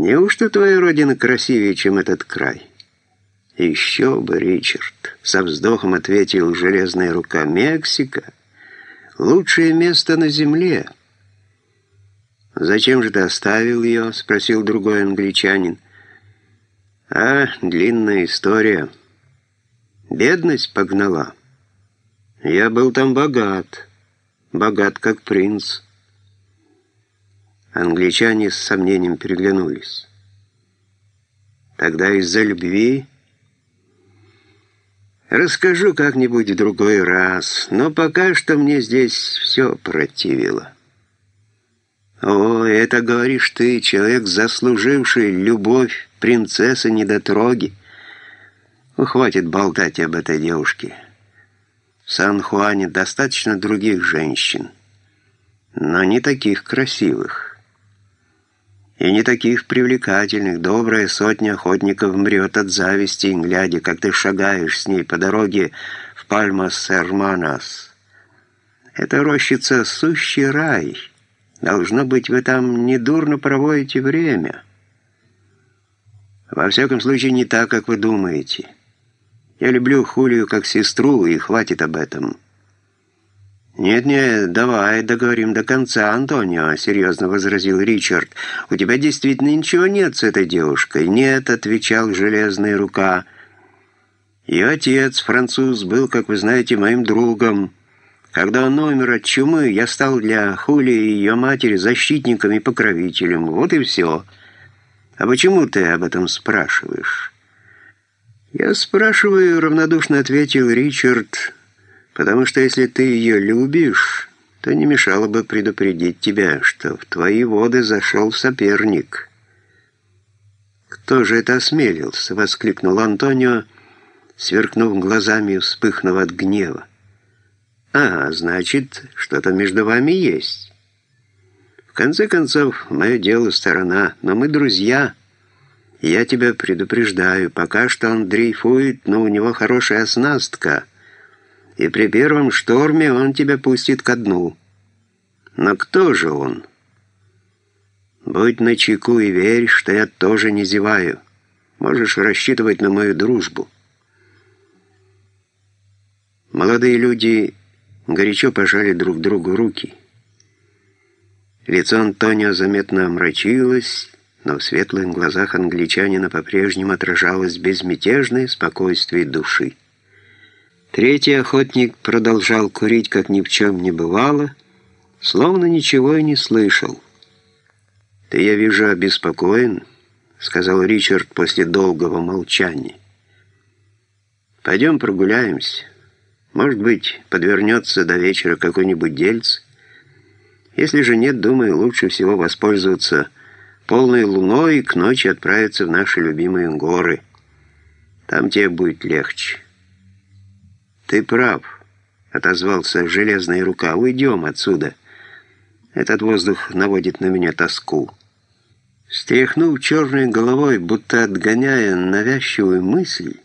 Неужто твоя родина красивее, чем этот край? Еще бы, Ричард, со вздохом ответил железная рука. Мексика — лучшее место на земле. «Зачем же ты оставил ее?» — спросил другой англичанин. «А, длинная история. Бедность погнала. Я был там богат, богат как принц». Англичане с сомнением переглянулись. «Тогда из-за любви...» «Расскажу как-нибудь в другой раз, но пока что мне здесь все противило». «О, это, говоришь ты, человек, заслуживший любовь принцессы недотроги. Ну, хватит болтать об этой девушке. В Сан-Хуане достаточно других женщин, но не таких красивых. И не таких привлекательных. Добрая сотня охотников мрет от зависти, глядя, как ты шагаешь с ней по дороге в Пальмас-Эрманас. Это рощица — сущий рай». Должно быть, вы там недурно проводите время. Во всяком случае, не так, как вы думаете. Я люблю Хулию как сестру, и хватит об этом. «Нет-нет, давай договорим до конца, Антонио», — серьезно возразил Ричард. «У тебя действительно ничего нет с этой девушкой?» «Нет», — отвечал железная рука. «Ее отец, француз, был, как вы знаете, моим другом». Когда он умер от чумы, я стал для Хули и ее матери защитником и покровителем. Вот и все. А почему ты об этом спрашиваешь?» «Я спрашиваю», — равнодушно ответил Ричард, «потому что если ты ее любишь, то не мешало бы предупредить тебя, что в твои воды зашел соперник». «Кто же это осмелился?» — воскликнул Антонио, сверкнув глазами вспыхнув от гнева. «А, значит, что-то между вами есть. В конце концов, мое дело сторона, но мы друзья. Я тебя предупреждаю, пока что он дрейфует, но у него хорошая оснастка, и при первом шторме он тебя пустит ко дну. Но кто же он? Будь начеку и верь, что я тоже не зеваю. Можешь рассчитывать на мою дружбу». Молодые люди горячо пожали друг другу руки. Лицо Антонио заметно омрачилось, но в светлых глазах англичанина по-прежнему отражалось безмятежное спокойствие души. Третий охотник продолжал курить, как ни в чем не бывало, словно ничего и не слышал. «Ты, я вижу, обеспокоен», — сказал Ричард после долгого молчания. «Пойдем прогуляемся». Может быть, подвернется до вечера какой-нибудь дельц. Если же нет, думаю, лучше всего воспользоваться полной луной и к ночи отправиться в наши любимые горы. Там тебе будет легче. Ты прав, отозвался железная рука. Уйдем отсюда. Этот воздух наводит на меня тоску. Стряхнув черной головой, будто отгоняя навязчивую мысль,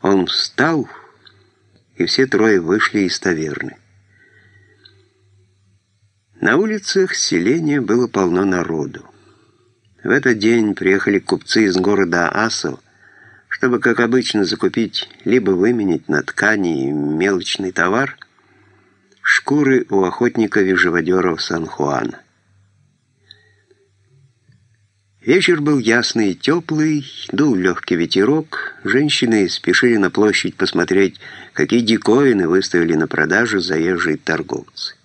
он встал и все трое вышли из таверны. На улицах селения было полно народу. В этот день приехали купцы из города Асов, чтобы, как обычно, закупить либо выменить на ткани мелочный товар шкуры у охотников и живодеров Сан-Хуана. Вечер был ясный и теплый, дул легкий ветерок. Женщины спешили на площадь посмотреть, какие диковины выставили на продажу заезжие торговцы.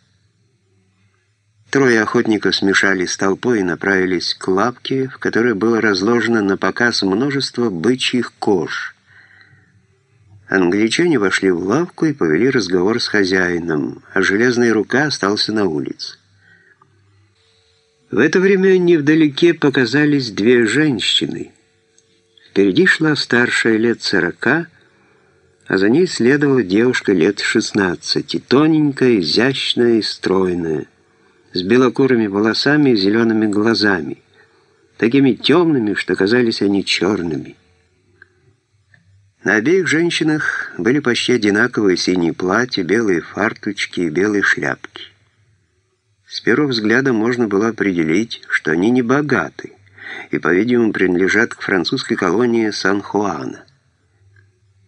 Трое охотников смешались с толпой и направились к лавке, в которой было разложено на показ множество бычьих кож. Англичане вошли в лавку и повели разговор с хозяином, а железная рука остался на улице. В это время невдалеке показались две женщины. Впереди шла старшая лет сорока, а за ней следовала девушка лет шестнадцати, тоненькая, изящная и стройная, с белокурыми волосами и зелеными глазами, такими темными, что казались они черными. На обеих женщинах были почти одинаковые синие платья, белые фарточки и белые шляпки. С первого взгляда можно было определить, что они не богаты, и, по-видимому, принадлежат к французской колонии Сан-Хуана.